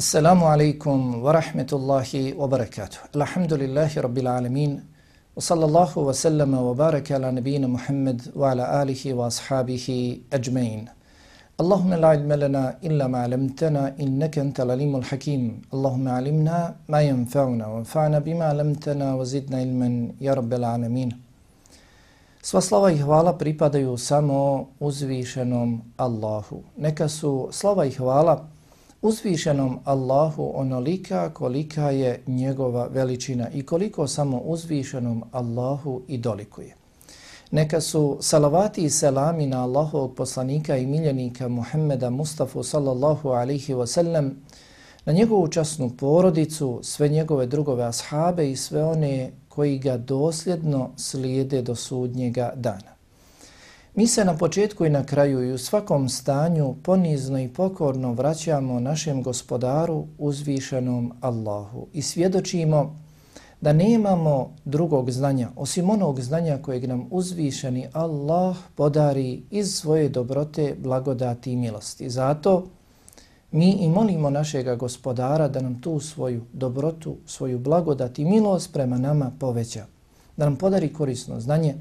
Assalamu alaikum wa rahmetullahi wa barakatuh. Alhamdulillahi rabbil alamin. Wa sallallahu wa sallama wa baraka ala nabina Muhammad wa ala alihi wa ashabihi ajmain. Allahumma la ilma lana illa ma alamtana innaka anta lalimul hakim. Allahumma alimna ma yanfa'una wa anfa'na bima alamtana wa zidna ilman ya rabbil alamin. Sva slava i hvala pripadaju samo uzvišenom Allahu. Neka su slava i hvala uzvišenom Allahu onolika kolika je njegova veličina i koliko samo uzvišenom Allahu i dolikuje. Neka su salavati i selami na Allahovog poslanika i miljenika Muhammeda Mustafa sallallahu alihi wasallam, na njegovu časnu porodicu, sve njegove drugove ashabe i sve one koji ga dosljedno slijede do sudnjega dana. Mi se na početku i na kraju i u svakom stanju ponizno i pokorno vraćamo našem gospodaru uzvišenom Allahu i svjedočimo da nemamo drugog znanja osim onog znanja kojeg nam uzvišeni Allah podari iz svoje dobrote, blagodati i milosti. Zato mi i molimo našega gospodara da nam tu svoju dobrotu, svoju blagodati i milost prema nama poveća. Da nam podari korisno znanje,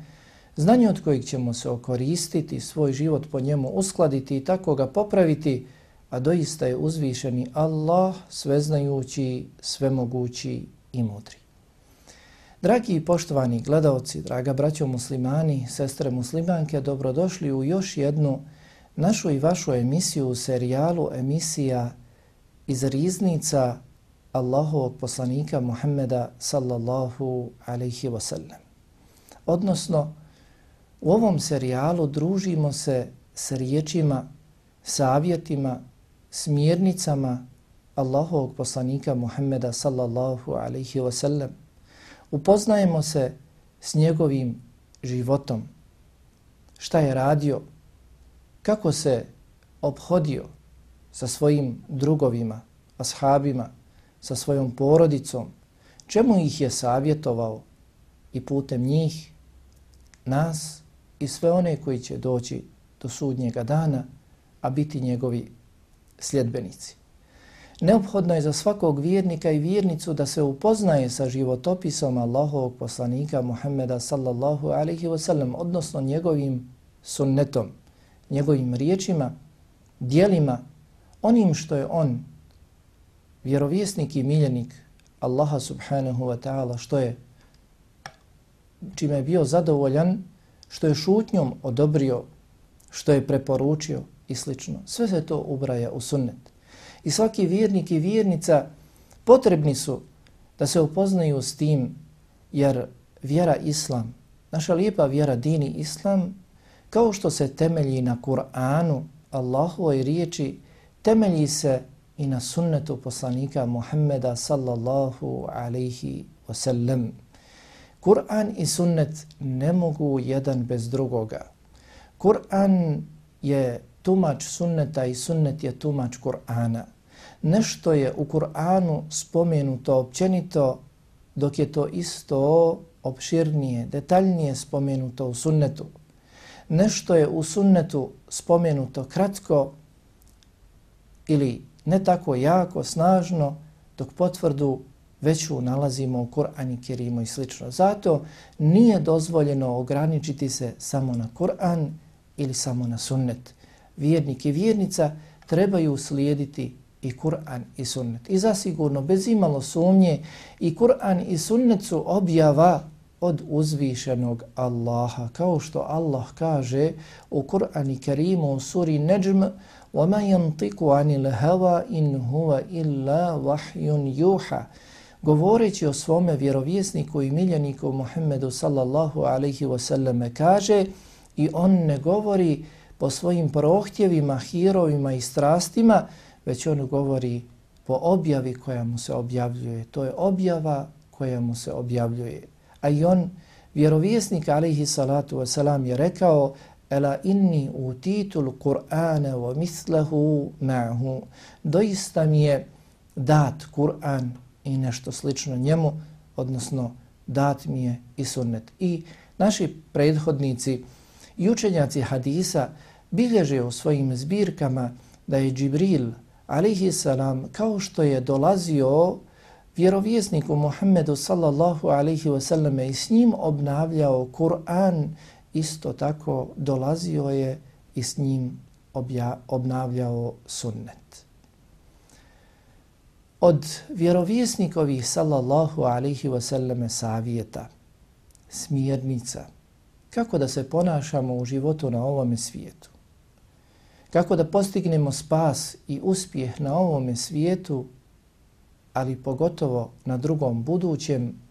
znanje od kojeg ćemo se okoristiti, svoj život po njemu uskladiti i tako ga popraviti, a doista je uzvišeni Allah, sveznajući, svemogući i mudri. Dragi i poštovani gledalci, draga braćo muslimani, sestre muslimanke, dobrodošli u još jednu našu i vašu emisiju u serijalu emisija iz riznica Allahovog poslanika Muhammeda sallallahu alaihi wasallam. Odnosno, U ovom serijalu družimo se s riječima, savjetima, smjernicama Allahovog poslanika Muhammeda sallallahu alaihi wa sallam. Upoznajemo se s njegovim životom, šta je radio, kako se obhodio sa svojim drugovima, ashabima, sa svojom porodicom, čemu ih je savjetovao? I putem njih, nas, i sve one koji će doći do sudnjega dana, a biti njegovi sljedbenici. Neophodno je za svakog vjernika i vjernicu da se upoznaje sa životopisom Allahovog poslanika Muhammeda sallallahu alaihi wasallam, odnosno njegovim sunnetom, njegovim riječima, dijelima, onim što je on, vjerovjesnik i miljenik Allaha subhanahu wa ta'ala, što je, čime je bio zadovoljan, što je šutnjom odobrio, što je preporučio i slično. Sve se to ubraja u sunnet. I svaki vjernik i vjernica potrebni su da se upoznaju s tim, jer vjera islam, naša lijepa vjera dini islam, kao što se temelji na Kur'anu, Allahovoj riječi, temelji se i na sunnetu poslanika Muhammeda sallallahu alaihi wasallam. Kur'an i sunnet ne mogu jedan bez drugoga. Kur'an je tumač sunneta i sunnet je tumač Kur'ana. Nešto je u Kur'anu spomenuto općenito dok je to isto opširnije, detaljnije spomenuto u sunnetu. Nešto je u sunnetu spomenuto kratko ili ne tako jako, snažno, dok potvrdu veću nalazimo u Kur'an i Kerimu i slično. Zato nije dozvoljeno ograničiti se samo na Kur'an ili samo na sunnet. Vjernik i vjernica trebaju slijediti i Kur'an i sunnet. I zasigurno, bez imalo sumnje, i Kur'an i sunnet su objava od uzvišenog Allaha. Kao što Allah kaže u Kur'an i Kerimu u suri Najm وَمَا يَنْتِقُ عَنِ الْهَوَا إِنْ هُوَ إِلَّا وَحْيٌ يُوحَى govoreći o svome vjerovjesniku i miljeniku Muhammedu sallallahu alaihi wasallam kaže i on ne govori po svojim prohtjevima, hirovima i strastima, već on govori po objavi koja mu se objavljuje. To je objava koja mu se objavljuje. A i on, vjerovjesnik alaihi salatu wasalam je rekao Ela inni utitul Kur'ana wa mislahu ma'hu. Doista mi je dat Kur'an i nešto slično njemu, odnosno dat mi je i sunnet. I naši prethodnici i učenjaci hadisa bilježe u svojim zbirkama da je Džibril, alihi salam, kao što je dolazio vjerovjesniku Muhammedu sallallahu alihi wasallame i s njim obnavljao Kur'an, isto tako dolazio je i s njim obja, obnavljao sunnet. Od vjerovjesnikovih sallallahu alaihi wasallam savjeta, smjernica, kako da se ponašamo u životu na ovome svijetu, kako da postignemo spas i uspjeh na ovome svijetu, ali pogotovo na drugom budućem,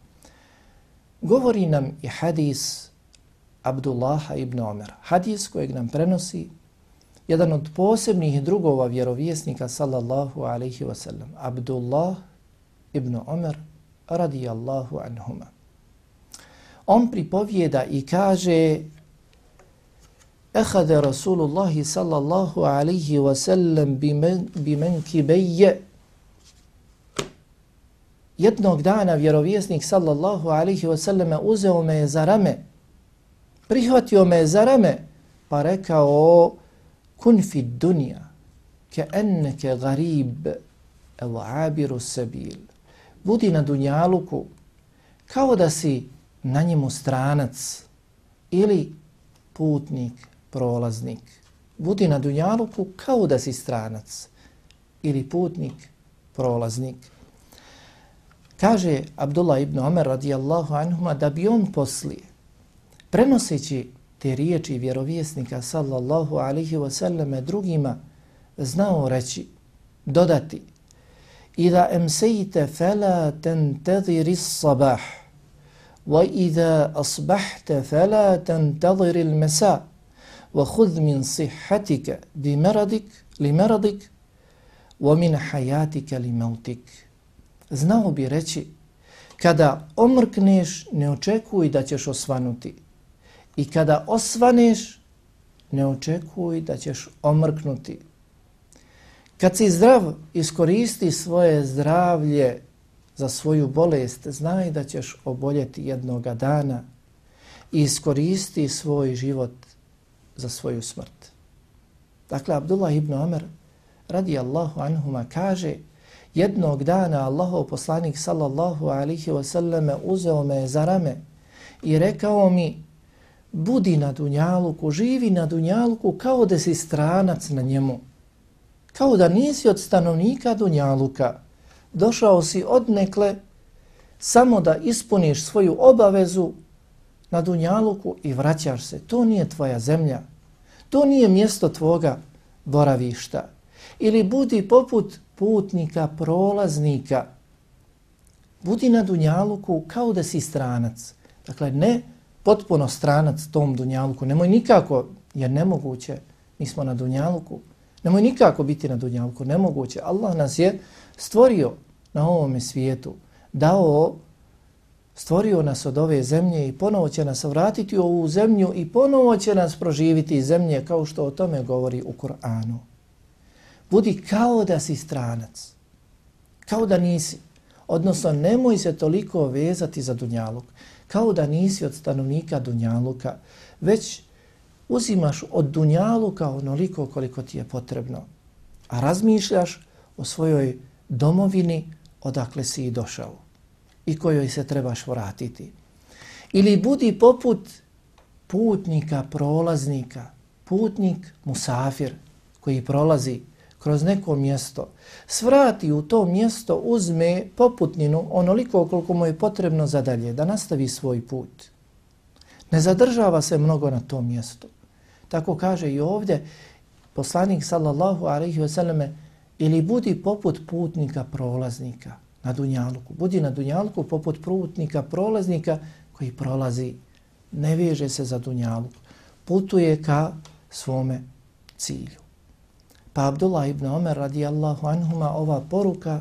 govori nam i hadis Abdullaha ibn Omer. Hadis kojeg nam prenosi jedan od posebnih drugova vjerovjesnika sallallahu alaihi wasallam, Abdullah ibn Omer radijallahu anhuma. On pripovjeda i kaže Ehade Rasulullah sallallahu alaihi wasallam bimen kibejje Jednog dana vjerovjesnik sallallahu alaihi wasallam uzeo me za rame, prihvatio me za rame, pa rekao kun fi dunja ke enneke garib ev abiru sebil. Budi na dunjaluku kao da si na njemu stranac ili putnik, prolaznik. Budi na dunjaluku kao da si stranac ili putnik, prolaznik. Kaže Abdullah ibn Omer radijallahu anhuma da bi on poslije, prenoseći te riječi vjerovjesnika sallallahu alihi wasallam drugima, znao reći, dodati, Ida emsejte fela tentadiri sabah, wa ida asbahte fela tentadiri mesa, wa hud min sihatike bi meradik, li meradik, wa min hajatika li mautik. Znao bi reći kada omrkneš ne očekuj da ćeš osvanuti i kada osvaneš ne očekuj da ćeš omrknuti. Kad si zdrav, iskoristi svoje zdravlje za svoju bolest, znaj da ćeš oboljeti jednoga dana i iskoristi svoj život za svoju smrt. Dakle, Abdullah ibn Omer radi Allahu anhuma kaže Jednog dana Allahov poslanik sallallahu alihi wasallame uzeo me za rame i rekao mi budi na dunjaluku, živi na dunjaluku kao da si stranac na njemu. Kao da nisi od stanovnika dunjaluka. Došao si odnekle samo da ispuniš svoju obavezu na dunjaluku i vraćaš se. To nije tvoja zemlja. To nije mjesto tvoga boravišta. Ili budi poput putnika, prolaznika. Budi na Dunjaluku kao da si stranac. Dakle, ne potpuno stranac tom Dunjaluku. Nemoj nikako, jer nemoguće, mi smo na Dunjaluku. Nemoj nikako biti na Dunjaluku, nemoguće. Allah nas je stvorio na ovome svijetu, dao, stvorio nas od ove zemlje i ponovo će nas vratiti u ovu zemlju i ponovo će nas proživiti iz zemlje kao što o tome govori u Kur'anu. Budi kao da si stranac. Kao da nisi. Odnosno, nemoj se toliko vezati za Dunjaluk. Kao da nisi od stanovnika Dunjaluka, već uzimaš od Dunjaluka onoliko koliko ti je potrebno. A razmišljaš o svojoj domovini odakle si i došao i kojoj se trebaš vratiti. Ili budi poput putnika, prolaznika, putnik, musafir koji prolazi kroz neko mjesto, svrati u to mjesto, uzme poputninu onoliko koliko mu je potrebno za dalje, da nastavi svoj put. Ne zadržava se mnogo na tom mjestu. Tako kaže i ovdje poslanik sallallahu alaihi wasallam ili budi poput putnika prolaznika na Dunjaluku. Budi na Dunjaluku poput putnika prolaznika koji prolazi, ne veže se za Dunjaluk, putuje ka svome cilju. Pa Abdullah ibn Omer radijallahu anhuma ova poruka,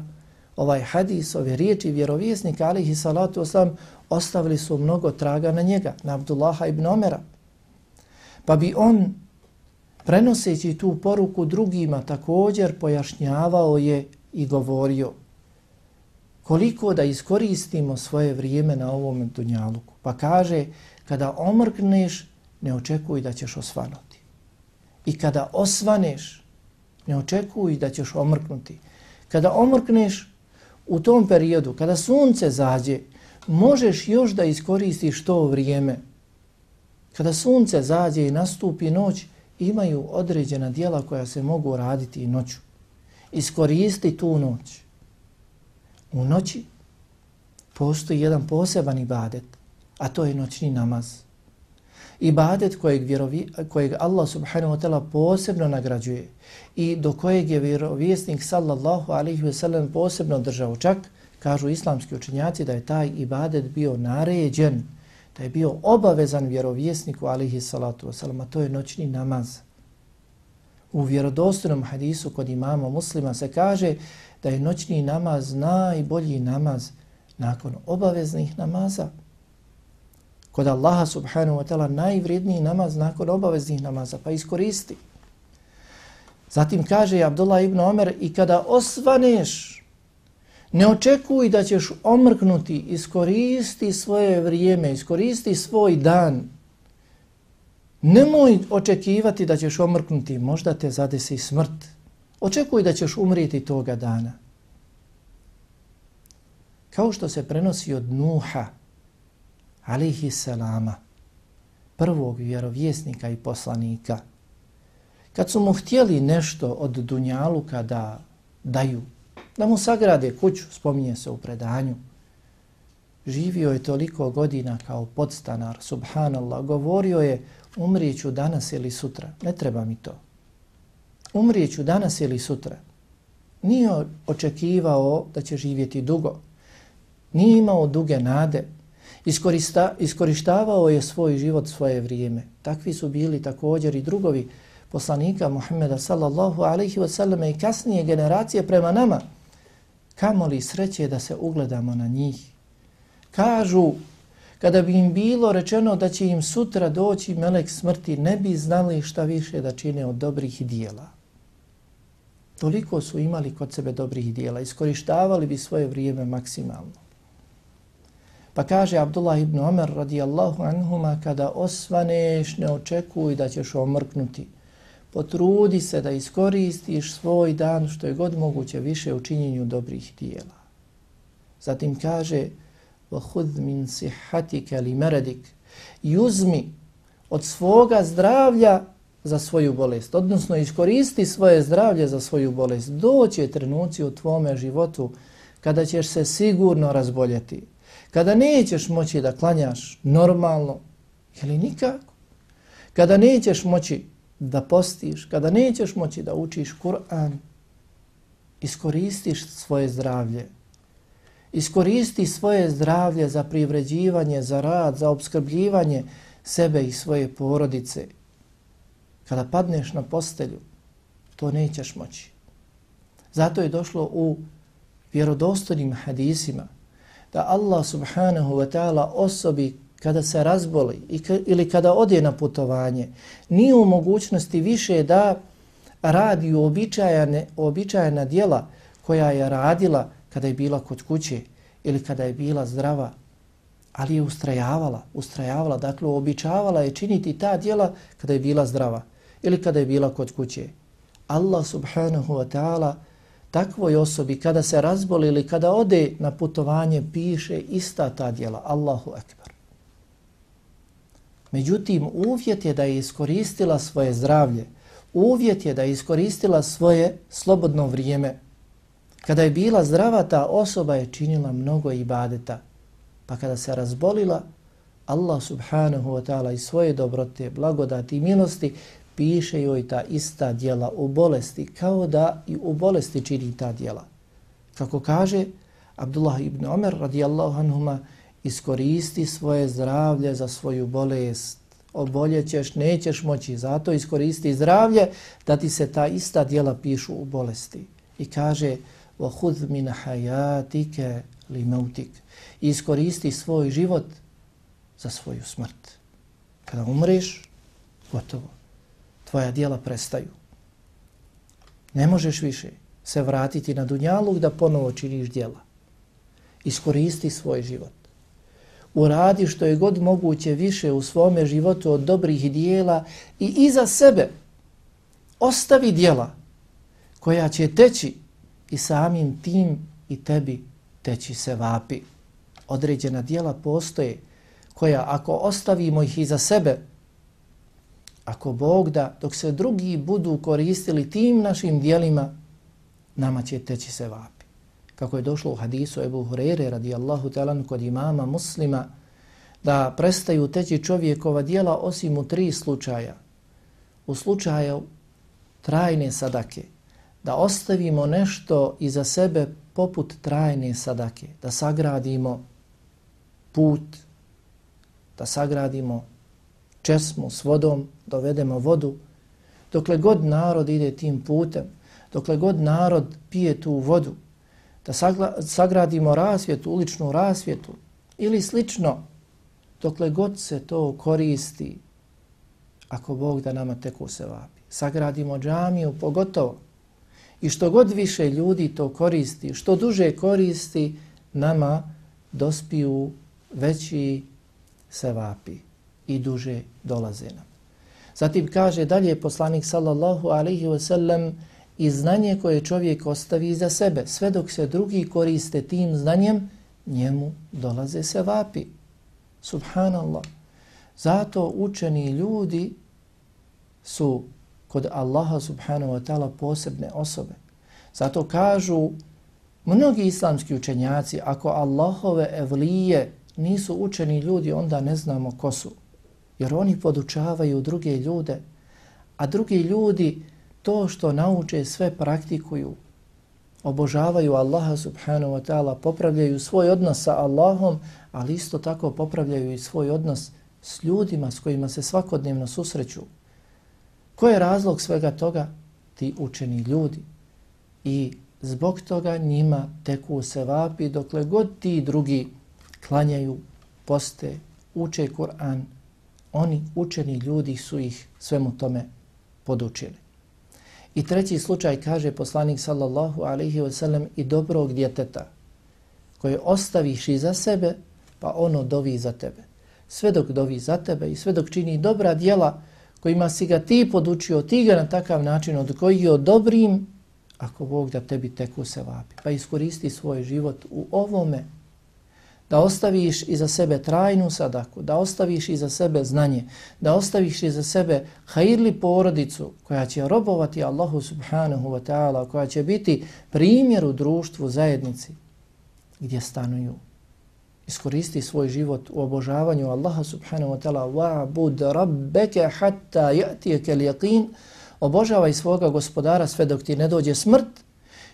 ovaj hadis, ove riječi vjerovjesnika alihi salatu oslam ostavili su mnogo traga na njega, na Abdullaha ibn Omera. Pa bi on prenoseći tu poruku drugima također pojašnjavao je i govorio koliko da iskoristimo svoje vrijeme na ovom dunjaluku. Pa kaže, kada omrkneš, ne očekuj da ćeš osvanuti. I kada osvaneš, Ne očekuj da ćeš omrknuti. Kada omrkneš u tom periodu, kada sunce zađe, možeš još da iskoristiš to vrijeme. Kada sunce zađe i nastupi noć, imaju određena dijela koja se mogu raditi i noću. Iskoristi tu noć. U noći postoji jedan poseban ibadet, a to je noćni namaz. Ibadet kojeg, vjerovi, kojeg Allah subhanahu wa ta'ala posebno nagrađuje i do kojeg je vjerovjesnik sallallahu alaihi ve sellem posebno držao čak, kažu islamski učinjaci da je taj ibadet bio naređen, da je bio obavezan vjerovjesniku alaihi salatu wasalam, a to je noćni namaz. U vjerodostojnom hadisu kod imama muslima se kaže da je noćni namaz najbolji namaz nakon obaveznih namaza. Kod Allaha subhanahu wa ta'ala najvredniji namaz nakon obaveznih namaza, pa iskoristi. Zatim kaže Abdullah ibn Omer i kada osvaneš, ne očekuj da ćeš omrknuti, iskoristi svoje vrijeme, iskoristi svoj dan. Nemoj očekivati da ćeš omrknuti, možda te zadesi smrt. Očekuj da ćeš umrijeti toga dana. Kao što se prenosi od Nuha, alihi salama, prvog vjerovjesnika i poslanika, kad su mu htjeli nešto od Dunjaluka da daju, da mu sagrade kuću, spominje se u predanju, živio je toliko godina kao podstanar, subhanallah, govorio je umrijeću danas ili sutra, ne treba mi to. Umrijeću danas ili sutra. Nije očekivao da će živjeti dugo. Nije imao duge nade. Iskorista, iskorištavao je svoj život, svoje vrijeme. Takvi su bili također i drugovi poslanika Muhammeda sallallahu alaihi wasallam i kasnije generacije prema nama. Kamo li sreće da se ugledamo na njih? Kažu, kada bi im bilo rečeno da će im sutra doći melek smrti, ne bi znali šta više da čine od dobrih dijela. Toliko su imali kod sebe dobrih dijela, iskorištavali bi svoje vrijeme maksimalno. Pa kaže Abdullah ibn Omer radijallahu anhuma, kada osvaneš ne očekuj da ćeš omrknuti. Potrudi se da iskoristiš svoj dan što je god moguće više u činjenju dobrih dijela. Zatim kaže وَهُذْ مِنْ سِحَّتِكَ لِمَرَدِكَ I uzmi od svoga zdravlja za svoju bolest, odnosno iskoristi svoje zdravlje za svoju bolest. Doće trenuci u tvome životu kada ćeš se sigurno razboljeti, kada nećeš moći da klanjaš normalno ili nikako, kada nećeš moći da postiš, kada nećeš moći da učiš Kur'an, iskoristiš svoje zdravlje. Iskoristi svoje zdravlje za privređivanje, za rad, za obskrbljivanje sebe i svoje porodice. Kada padneš na postelju, to nećeš moći. Zato je došlo u vjerodostojnim hadisima da Allah subhanahu wa ta'ala osobi kada se razboli ili kada ode na putovanje, nije u mogućnosti više da radi uobičajene, uobičajena dijela koja je radila kada je bila kod kuće ili kada je bila zdrava, ali je ustrajavala, ustrajavala, dakle uobičavala je činiti ta dijela kada je bila zdrava ili kada je bila kod kuće. Allah subhanahu wa ta'ala takvoj osobi kada se razboli ili kada ode na putovanje piše ista ta djela, Allahu Ekber. Međutim, uvjet je da je iskoristila svoje zdravlje, uvjet je da je iskoristila svoje slobodno vrijeme. Kada je bila zdrava, ta osoba je činila mnogo ibadeta. Pa kada se razbolila, Allah subhanahu wa ta'ala i svoje dobrote, blagodati i milosti piše joj ta ista dijela u bolesti, kao da i u bolesti čini ta dijela. Kako kaže Abdullah ibn Omer radijallahu anhuma, iskoristi svoje zdravlje za svoju bolest. Oboljećeš, nećeš moći, zato iskoristi zdravlje da ti se ta ista dijela pišu u bolesti. I kaže, وَهُذْ مِنَ حَيَاتِكَ لِمَوْتِكَ Iskoristi svoj život za svoju smrt. Kada umreš, gotovo tvoja dijela prestaju. Ne možeš više se vratiti na dunjaluk da ponovo činiš dijela. Iskoristi svoj život. Uradi što je god moguće više u svome životu od dobrih dijela i iza sebe ostavi dijela koja će teći i samim tim i tebi teći se vapi. Određena dijela postoje koja ako ostavimo ih iza sebe, ako Bog da, dok se drugi budu koristili tim našim dijelima, nama će teći se vapi. Kako je došlo u hadisu Ebu Hurere radijallahu talan kod imama muslima, da prestaju teći čovjekova dijela osim u tri slučaja. U slučaju trajne sadake, da ostavimo nešto iza sebe poput trajne sadake, da sagradimo put, da sagradimo česmu s vodom, dovedemo vodu, dokle god narod ide tim putem, dokle god narod pije tu vodu, da sagradimo rasvjetu, uličnu rasvjetu ili slično, dokle god se to koristi, ako Bog da nama teku se vapi. Sagradimo džamiju pogotovo. I što god više ljudi to koristi, što duže koristi, nama dospiju veći se vapi i duže dolaze nam. Zatim kaže dalje poslanik sallallahu alaihi wa sallam i znanje koje čovjek ostavi za sebe, sve dok se drugi koriste tim znanjem, njemu dolaze se vapi. Subhanallah. Zato učeni ljudi su kod Allaha subhanahu wa ta'ala posebne osobe. Zato kažu mnogi islamski učenjaci, ako Allahove evlije nisu učeni ljudi, onda ne znamo ko su. Jer oni podučavaju druge ljude, a drugi ljudi to što nauče sve praktikuju, obožavaju Allaha subhanahu wa ta'ala, popravljaju svoj odnos sa Allahom, ali isto tako popravljaju i svoj odnos s ljudima s kojima se svakodnevno susreću. Ko je razlog svega toga? Ti učeni ljudi. I zbog toga njima teku se vapi dokle god ti drugi klanjaju, poste, uče Kur'an, oni učeni ljudi su ih svemu tome podučili. I treći slučaj kaže poslanik sallallahu alaihi wa sallam i dobrog djeteta koje ostaviš iza sebe pa ono dovi za tebe. Sve dok dovi za tebe i sve dok čini dobra djela kojima si ga ti podučio, ti ga na takav način odgojio dobrim, ako Bog da tebi teku se vapi. Pa iskoristi svoj život u ovome da ostaviš iza sebe trajnu sadaku, da ostaviš iza sebe znanje, da ostaviš iza sebe hajirli porodicu koja će robovati Allahu subhanahu wa ta'ala, koja će biti primjer u društvu, zajednici gdje stanuju. Iskoristi svoj život u obožavanju Allaha subhanahu wa ta'ala. Wa'bud rabbeke hatta ja'tijeke lijaqin obožavaj svoga gospodara sve dok ti ne dođe smrt.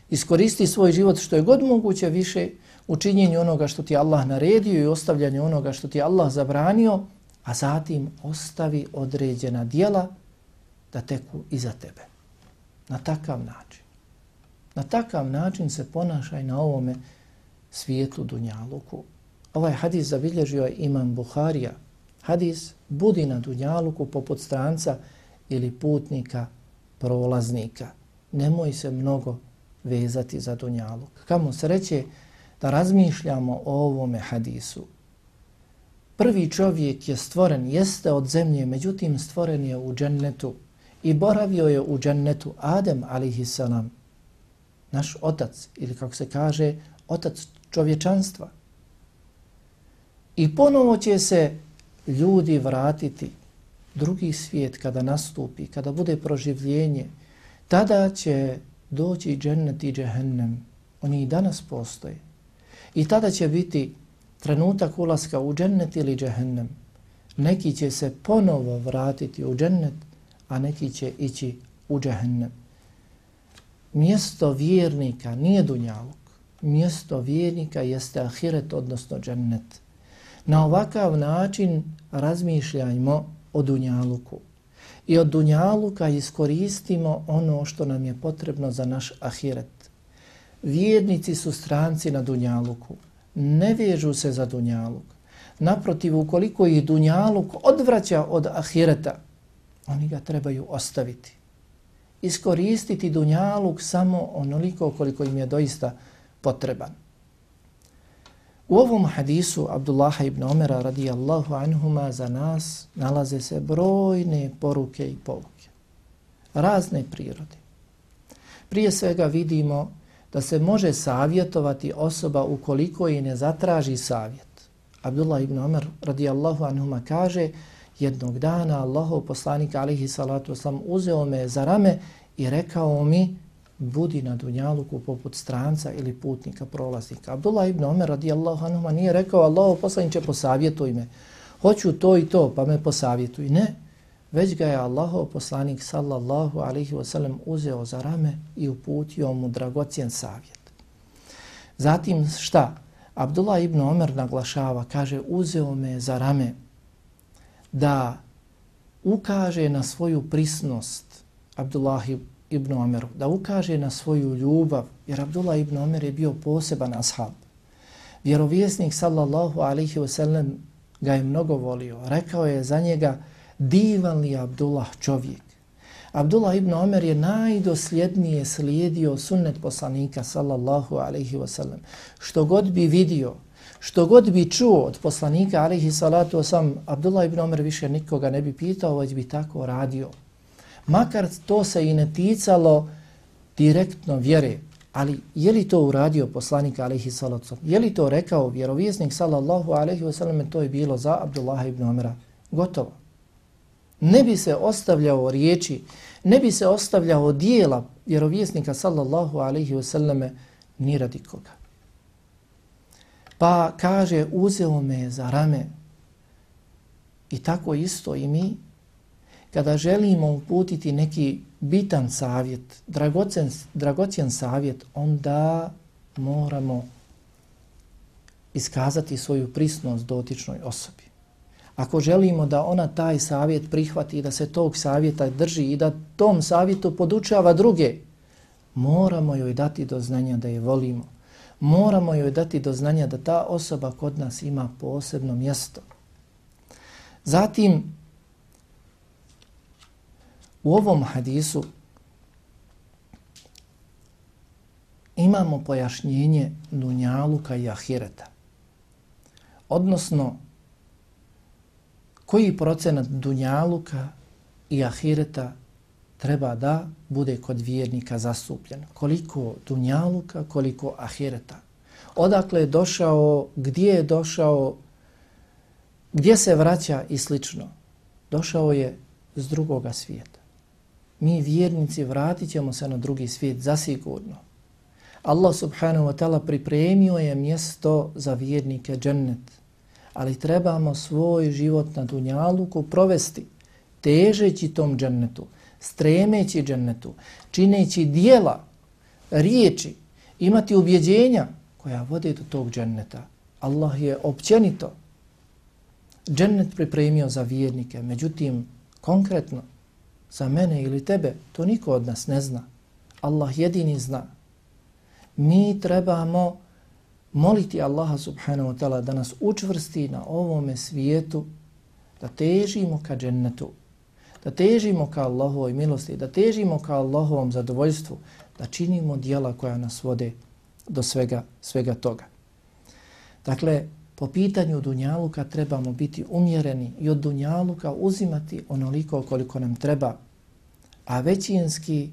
Iskoristi svoj život što je god moguće više u činjenju onoga što ti Allah naredio i ostavljanju onoga što ti Allah zabranio, a zatim ostavi određena dijela da teku iza tebe. Na takav način. Na takav način se ponašaj na ovome svijetu Dunjaluku. Ovaj hadis zabilježio je imam Buharija. Hadis budi na Dunjaluku poput stranca ili putnika, prolaznika. Nemoj se mnogo vezati za Dunjaluk. Kamo sreće, da razmišljamo o ovome hadisu. Prvi čovjek je stvoren, jeste od zemlje, međutim stvoren je u džennetu i boravio je u džennetu Adem alaihissalam, naš otac ili kako se kaže, otac čovječanstva. I ponovo će se ljudi vratiti drugi svijet kada nastupi, kada bude proživljenje, tada će doći džennet i džehennem. Oni i danas postoje. I tada će biti trenutak ulaska u džennet ili džehennem. Neki će se ponovo vratiti u džennet, a neki će ići u džehennem. Mjesto vjernika nije dunjaluk. Mjesto vjernika jeste ahiret, odnosno džennet. Na ovakav način razmišljajmo o dunjaluku. I od dunjaluka iskoristimo ono što nam je potrebno za naš ahiret. Vjernici su stranci na Dunjaluku. Ne vježu se za Dunjaluk. Naprotiv, ukoliko ih Dunjaluk odvraća od Ahireta, oni ga trebaju ostaviti. Iskoristiti Dunjaluk samo onoliko koliko im je doista potreban. U ovom hadisu Abdullaha ibn Omera radijallahu anhuma za nas nalaze se brojne poruke i pouke, Razne prirode. Prije svega vidimo da se može savjetovati osoba ukoliko i ne zatraži savjet. Abdullah ibn Omer radijallahu anhuma kaže jednog dana Allahov poslanik alihi salatu oslam uzeo me za rame i rekao mi budi na dunjaluku poput stranca ili putnika, prolaznika. Abdullah ibn Omer radijallahu anhuma nije rekao Allahov poslaniće posavjetuj me. Hoću to i to pa me posavjetuj. Ne, već ga je Allahov poslanik sallallahu alaihi wasallam uzeo za rame i uputio mu dragocijen savjet. Zatim šta? Abdullah ibn Omer naglašava, kaže, uzeo me za rame da ukaže na svoju prisnost Abdullah ibn Omeru, da ukaže na svoju ljubav, jer Abdullah ibn Omer je bio poseban ashab. Vjerovjesnik sallallahu alaihi wasallam ga je mnogo volio. Rekao je za njega, divan li Abdullah čovjek. Abdullah ibn Omer je najdosljednije slijedio sunnet poslanika sallallahu alaihi wasallam. Što god bi vidio, što god bi čuo od poslanika alaihi salatu wasallam, Abdullah ibn Omer više nikoga ne bi pitao, već bi tako radio. Makar to se i ne ticalo direktno vjere, ali je li to uradio poslanik alaihi salatu wasallam? Je li to rekao vjerovjesnik sallallahu alaihi wasallam? To je bilo za Abdullah ibn Omera. Gotovo ne bi se ostavljao riječi, ne bi se ostavljao dijela vjerovjesnika sallallahu alaihi wasallame ni radi koga. Pa kaže, uzeo me za rame i tako isto i mi, kada želimo uputiti neki bitan savjet, dragocen, dragocen savjet, onda moramo iskazati svoju prisnost dotičnoj osobi. Ako želimo da ona taj savjet prihvati i da se tog savjeta drži i da tom savjetu podučava druge, moramo joj dati do znanja da je volimo. Moramo joj dati do znanja da ta osoba kod nas ima posebno mjesto. Zatim, u ovom hadisu imamo pojašnjenje dunjaluka i ahireta. Odnosno, koji procenat dunjaluka i ahireta treba da bude kod vjernika zastupljen. Koliko dunjaluka, koliko ahireta. Odakle je došao, gdje je došao, gdje se vraća i slično. Došao je s drugoga svijeta. Mi vjernici vratit ćemo se na drugi svijet zasigurno. Allah subhanahu wa ta'ala pripremio je mjesto za vjernike džennet ali trebamo svoj život na dunjaluku provesti težeći tom džennetu, stremeći džennetu, čineći dijela, riječi, imati ubjeđenja koja vode do tog dženneta. Allah je općenito džennet pripremio za vjernike, međutim, konkretno, za mene ili tebe, to niko od nas ne zna. Allah jedini zna. Mi trebamo moliti Allaha subhanahu wa ta'ala da nas učvrsti na ovome svijetu, da težimo ka džennetu, da težimo ka Allahovoj milosti, da težimo ka Allahovom zadovoljstvu, da činimo dijela koja nas vode do svega, svega toga. Dakle, po pitanju Dunjaluka trebamo biti umjereni i od Dunjaluka uzimati onoliko koliko nam treba, a većinski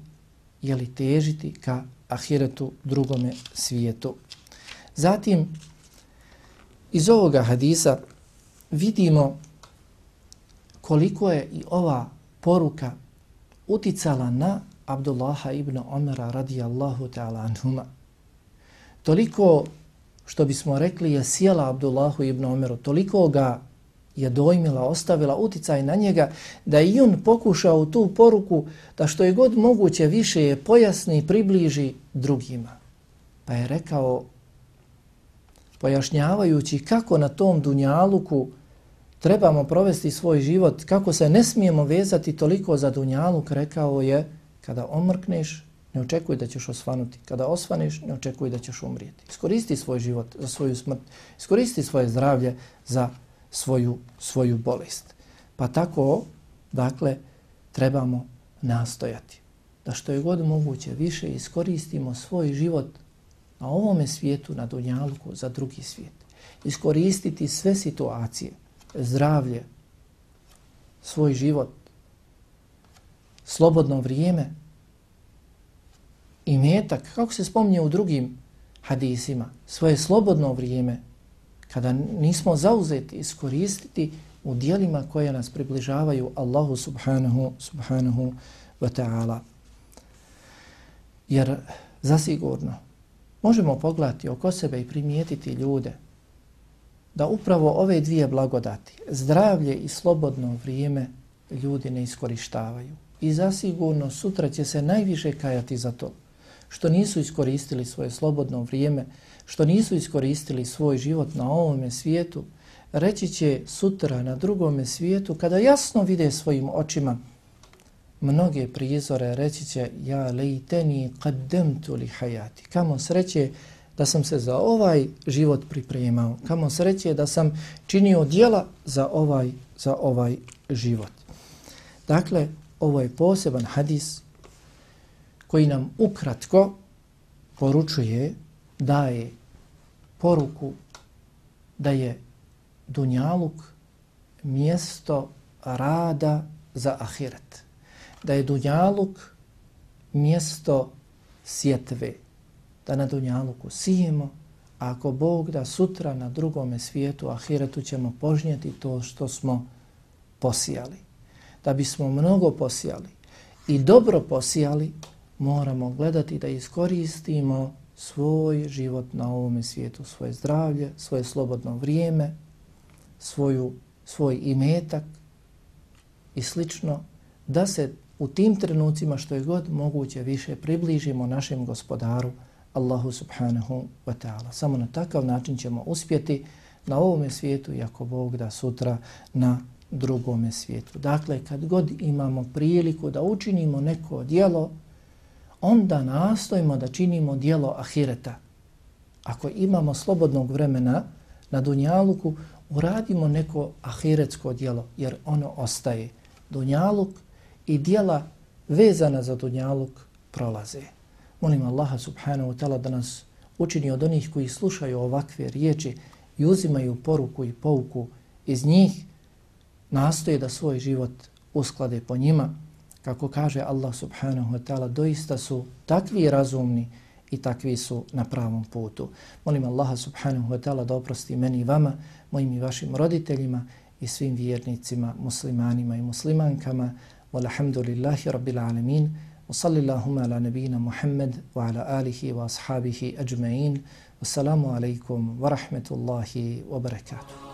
je li težiti ka ahiretu drugome svijetu. Zatim, iz ovoga hadisa vidimo koliko je i ova poruka uticala na Abdullaha ibn Omara radijallahu ta'ala anhuma. Toliko, što bismo rekli, je sjela Abdullahu ibn Omeru, toliko ga je dojmila, ostavila uticaj na njega, da i on pokušao tu poruku da što je god moguće više je pojasni i približi drugima. Pa je rekao pojašnjavajući kako na tom dunjaluku trebamo provesti svoj život, kako se ne smijemo vezati toliko za dunjaluk, rekao je, kada omrkneš, ne očekuj da ćeš osvanuti. Kada osvaneš, ne očekuj da ćeš umrijeti. Iskoristi svoj život za svoju smrt, iskoristi svoje zdravlje za svoju, svoju bolest. Pa tako, dakle, trebamo nastojati da što je god moguće više iskoristimo svoj život na ovome svijetu, na Dunjaluku, za drugi svijet. Iskoristiti sve situacije, zdravlje, svoj život, slobodno vrijeme i metak, kako se spomnje u drugim hadisima, svoje slobodno vrijeme, kada nismo zauzeti, iskoristiti u dijelima koje nas približavaju Allahu subhanahu, subhanahu wa ta'ala. Jer zasigurno možemo pogledati oko sebe i primijetiti ljude da upravo ove dvije blagodati, zdravlje i slobodno vrijeme, ljudi ne iskorištavaju. I zasigurno sutra će se najviše kajati za to što nisu iskoristili svoje slobodno vrijeme, što nisu iskoristili svoj život na ovome svijetu, reći će sutra na drugome svijetu, kada jasno vide svojim očima mnoge prizore, reći će ja lejteni qaddamtu li hayati. Kamo sreće da sam se za ovaj život pripremao. Kamo sreće da sam činio dijela za ovaj, za ovaj život. Dakle, ovo je poseban hadis koji nam ukratko poručuje, daje poruku da je Dunjaluk mjesto rada za ahiret. Da je Dunjaluk mjesto sjetve. Da na Dunjaluku sijemo, a ako Bog da sutra na drugome svijetu, ahiretu, ćemo požnjeti to što smo posijali. Da bismo mnogo posijali i dobro posijali, moramo gledati da iskoristimo svoj život na ovom svijetu, svoje zdravlje, svoje slobodno vrijeme, svoju, svoj imetak i slično, da se u tim trenucima što je god moguće više približimo našem gospodaru Allahu subhanahu wa ta'ala. Samo na takav način ćemo uspjeti na ovome svijetu i ako Bog da sutra na drugome svijetu. Dakle, kad god imamo priliku da učinimo neko dijelo, onda nastojimo da činimo dijelo ahireta. Ako imamo slobodnog vremena na Dunjaluku, uradimo neko ahiretsko dijelo, jer ono ostaje. Dunjaluk i dijela vezana za Dunjaluk prolaze. Molim Allaha subhanahu wa ta'ala da nas učini od onih koji slušaju ovakve riječi i uzimaju poruku i pouku iz njih, nastoje da svoj život usklade po njima, kako kaže Allah subhanahu wa ta'ala, doista su takvi razumni i takvi su na pravom putu. Molim Allaha subhanahu wa ta'ala da oprosti meni i vama, mojim i vašim roditeljima i svim vjernicima, muslimanima i muslimankama. Walhamdulillahi rabbil alamin. Wa sallillahuma ala nabina Muhammad wa ala alihi wa ashabihi ajma'in. Wassalamu alaikum wa rahmetullahi wa barakatuh.